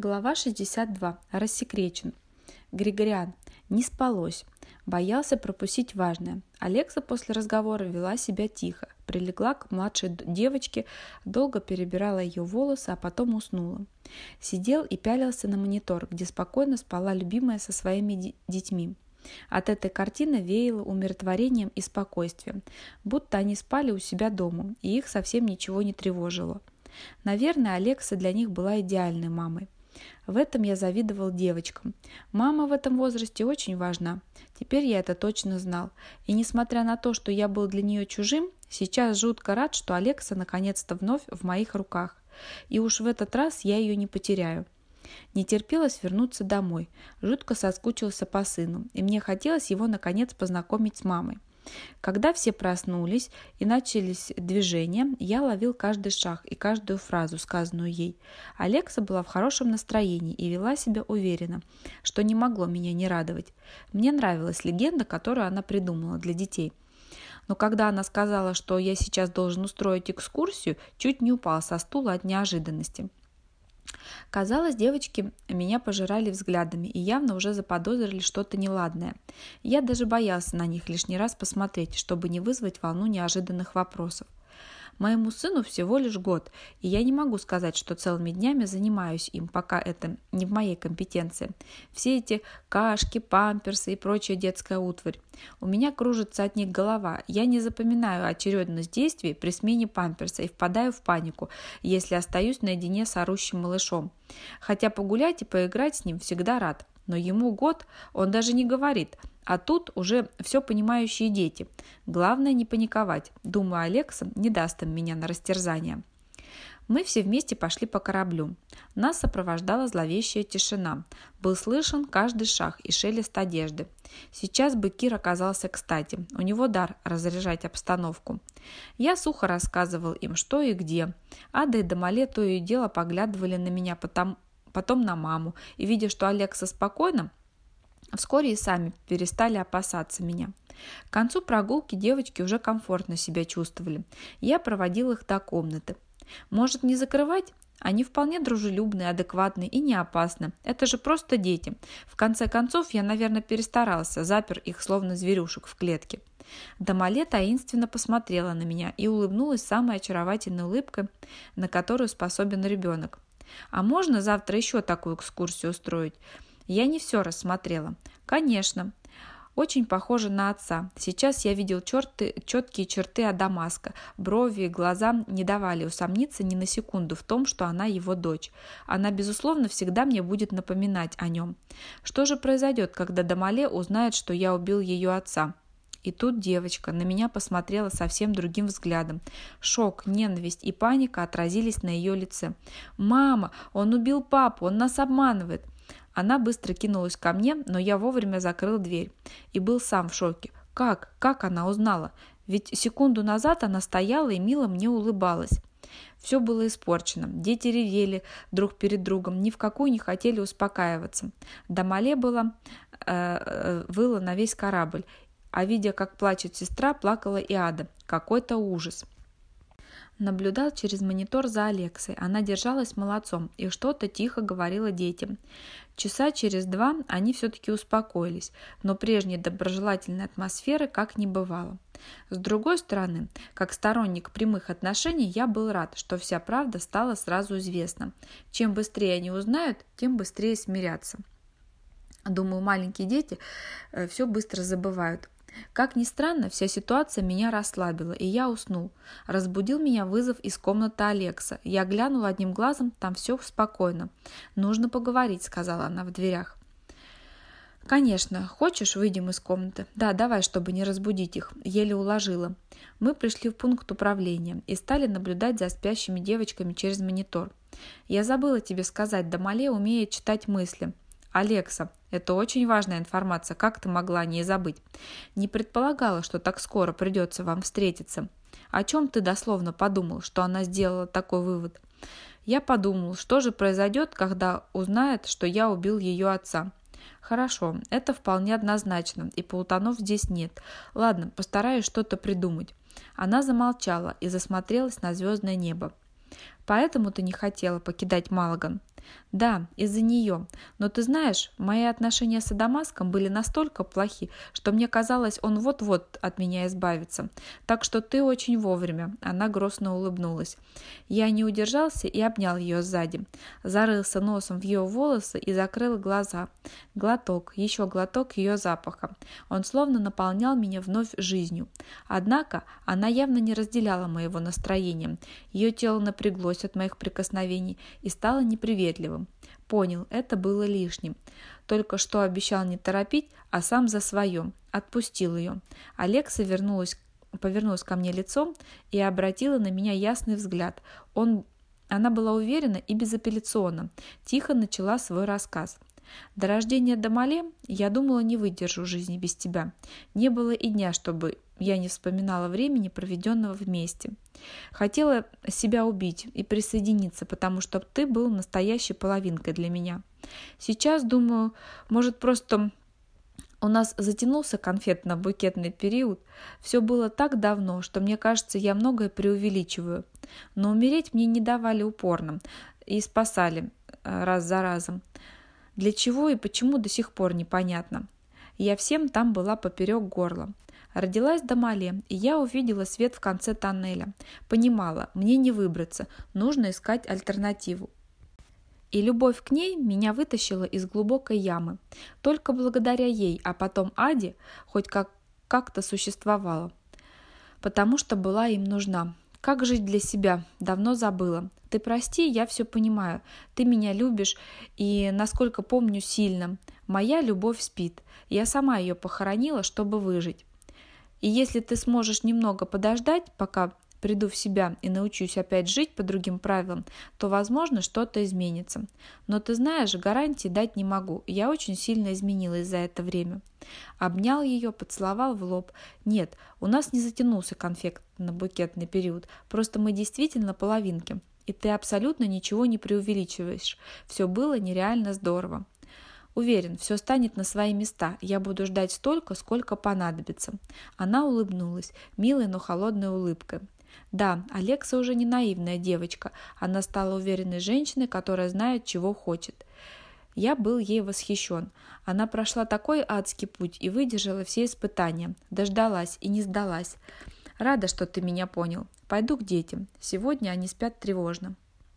Глава 62. Рассекречен. Григориан. Не спалось. Боялся пропустить важное. Алекса после разговора вела себя тихо. Прилегла к младшей девочке, долго перебирала ее волосы, а потом уснула. Сидел и пялился на монитор, где спокойно спала любимая со своими детьми. От этой картины веяло умиротворением и спокойствием, будто они спали у себя дома, и их совсем ничего не тревожило. Наверное, Алекса для них была идеальной мамой. В этом я завидовал девочкам. Мама в этом возрасте очень важна. Теперь я это точно знал. И несмотря на то, что я был для нее чужим, сейчас жутко рад, что Алекса наконец-то вновь в моих руках. И уж в этот раз я ее не потеряю. Не терпелось вернуться домой. Жутко соскучился по сыну, и мне хотелось его наконец познакомить с мамой. Когда все проснулись и начались движения, я ловил каждый шаг и каждую фразу, сказанную ей. Алекса была в хорошем настроении и вела себя уверенно, что не могло меня не радовать. Мне нравилась легенда, которую она придумала для детей. Но когда она сказала, что я сейчас должен устроить экскурсию, чуть не упал со стула от неожиданности. Казалось, девочки меня пожирали взглядами и явно уже заподозрили что-то неладное. Я даже боялся на них лишний раз посмотреть, чтобы не вызвать волну неожиданных вопросов. Моему сыну всего лишь год, и я не могу сказать, что целыми днями занимаюсь им, пока это не в моей компетенции. Все эти кашки, памперсы и прочая детская утварь. У меня кружится от них голова. Я не запоминаю очередность действий при смене памперса и впадаю в панику, если остаюсь наедине с орущим малышом. Хотя погулять и поиграть с ним всегда рад. Но ему год, он даже не говорит – а тут уже все понимающие дети. Главное не паниковать. Думаю, Алекса не даст им меня на растерзание. Мы все вместе пошли по кораблю. Нас сопровождала зловещая тишина. Был слышен каждый шаг и шелест одежды. Сейчас бы Кир оказался кстати. У него дар разряжать обстановку. Я сухо рассказывал им, что и где. Ада и Дамале то и дело поглядывали на меня, потом, потом на маму. И видя, что Алекса спокойна, Вскоре и сами перестали опасаться меня. К концу прогулки девочки уже комфортно себя чувствовали. Я проводил их до комнаты. Может, не закрывать? Они вполне дружелюбные, адекватные и не опасны. Это же просто дети. В конце концов, я, наверное, перестарался, запер их словно зверюшек в клетке. Дамале таинственно посмотрела на меня и улыбнулась самой очаровательной улыбкой, на которую способен ребенок. «А можно завтра еще такую экскурсию устроить?» Я не все рассмотрела. Конечно, очень похожа на отца. Сейчас я видел черты, четкие черты Адамаска. Брови и глаза не давали усомниться ни на секунду в том, что она его дочь. Она, безусловно, всегда мне будет напоминать о нем. Что же произойдет, когда Дамале узнает, что я убил ее отца? И тут девочка на меня посмотрела совсем другим взглядом. Шок, ненависть и паника отразились на ее лице. «Мама, он убил папу, он нас обманывает!» Она быстро кинулась ко мне, но я вовремя закрыл дверь и был сам в шоке. Как? Как она узнала? Ведь секунду назад она стояла и мило мне улыбалась. Все было испорчено. Дети ревели друг перед другом, ни в какую не хотели успокаиваться. Дамале было, э, э, выла на весь корабль, а видя, как плачет сестра, плакала и Ада. Какой-то ужас. Наблюдал через монитор за Алексой. Она держалась молодцом и что-то тихо говорила детям. Часа через два они все-таки успокоились, но прежней доброжелательной атмосферы как не бывало. С другой стороны, как сторонник прямых отношений, я был рад, что вся правда стала сразу известна. Чем быстрее они узнают, тем быстрее смирятся. Думаю, маленькие дети э, все быстро забывают. Как ни странно, вся ситуация меня расслабила, и я уснул. Разбудил меня вызов из комнаты Алекса. Я глянул одним глазом, там все спокойно. «Нужно поговорить», — сказала она в дверях. «Конечно. Хочешь, выйдем из комнаты?» «Да, давай, чтобы не разбудить их». Еле уложила. Мы пришли в пункт управления и стали наблюдать за спящими девочками через монитор. «Я забыла тебе сказать, Дамале умеет читать мысли. «Алекса, это очень важная информация, как ты могла о ней забыть? Не предполагала, что так скоро придется вам встретиться. О чем ты дословно подумал, что она сделала такой вывод?» Я подумал, что же произойдет, когда узнает, что я убил ее отца. Хорошо, это вполне однозначно, и полутонов здесь нет. Ладно, постараюсь что-то придумать. Она замолчала и засмотрелась на звездное небо. Поэтому ты не хотела покидать Малаган. Да, из-за нее. Но ты знаешь, мои отношения с Адамаском были настолько плохи, что мне казалось, он вот-вот от меня избавится. Так что ты очень вовремя. Она грустно улыбнулась. Я не удержался и обнял ее сзади. Зарылся носом в ее волосы и закрыл глаза. Глоток, еще глоток ее запаха. Он словно наполнял меня вновь жизнью. Однако она явно не разделяла моего настроения. Ее тело напряглось от моих прикосновений и стало неприветливым приветливым. Понял, это было лишним. Только что обещал не торопить, а сам за свое. Отпустил ее. Алекса вернулась, повернулась ко мне лицом и обратила на меня ясный взгляд. Он, она была уверена и безапелляционна. Тихо начала свой рассказ. До рождения Дамале я думала, не выдержу жизни без тебя. Не было и дня, чтобы я не вспоминала времени, проведенного вместе. Хотела себя убить и присоединиться, потому что ты был настоящей половинкой для меня. Сейчас, думаю, может просто у нас затянулся конфетно-букетный период. Все было так давно, что мне кажется, я многое преувеличиваю. Но умереть мне не давали упорно и спасали э, раз за разом. Для чего и почему до сих пор непонятно. Я всем там была поперек горла. Родилась Дамале, и я увидела свет в конце тоннеля. Понимала, мне не выбраться, нужно искать альтернативу. И любовь к ней меня вытащила из глубокой ямы. Только благодаря ей, а потом Аде, хоть как- как-то существовала. Потому что была им нужна. Как жить для себя? Давно забыла. Ты прости, я все понимаю. Ты меня любишь и, насколько помню, сильно. Моя любовь спит. Я сама ее похоронила, чтобы выжить. И если ты сможешь немного подождать, пока приду в себя и научусь опять жить по другим правилам, то, возможно, что-то изменится. Но ты знаешь, гарантии дать не могу. Я очень сильно изменилась за это время. Обнял ее, поцеловал в лоб. Нет, у нас не затянулся конфект на букетный период. Просто мы действительно половинки. И ты абсолютно ничего не преувеличиваешь. Все было нереально здорово. Уверен, все станет на свои места. Я буду ждать столько, сколько понадобится. Она улыбнулась, милой, но холодной улыбкой. Да, Алекса уже не наивная девочка. Она стала уверенной женщиной, которая знает, чего хочет. Я был ей восхищен. Она прошла такой адский путь и выдержала все испытания. Дождалась и не сдалась. Рада, что ты меня понял. Пойду к детям. Сегодня они спят тревожно.